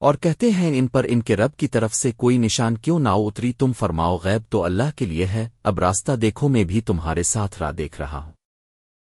اور کہتے ہیں ان پر ان کے رب کی طرف سے کوئی نشان کیوں نہ اتری تم فرماؤ غیب تو اللہ کے لیے ہے، اب راستہ دیکھو میں بھی تمہارے ساتھ راہ دیکھ رہا ہوں۔